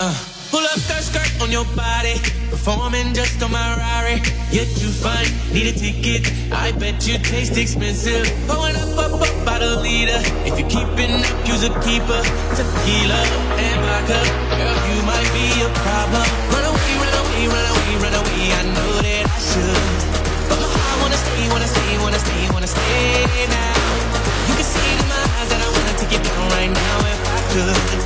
Uh, pull up skirt, skirt on your body. Performing just on my Rari. You're too fine, need a ticket. I bet you taste expensive. Pouring up, up, up, by the leader. If you're keeping up, use a keeper. Tequila and vodka. Girl, you might be a problem. good.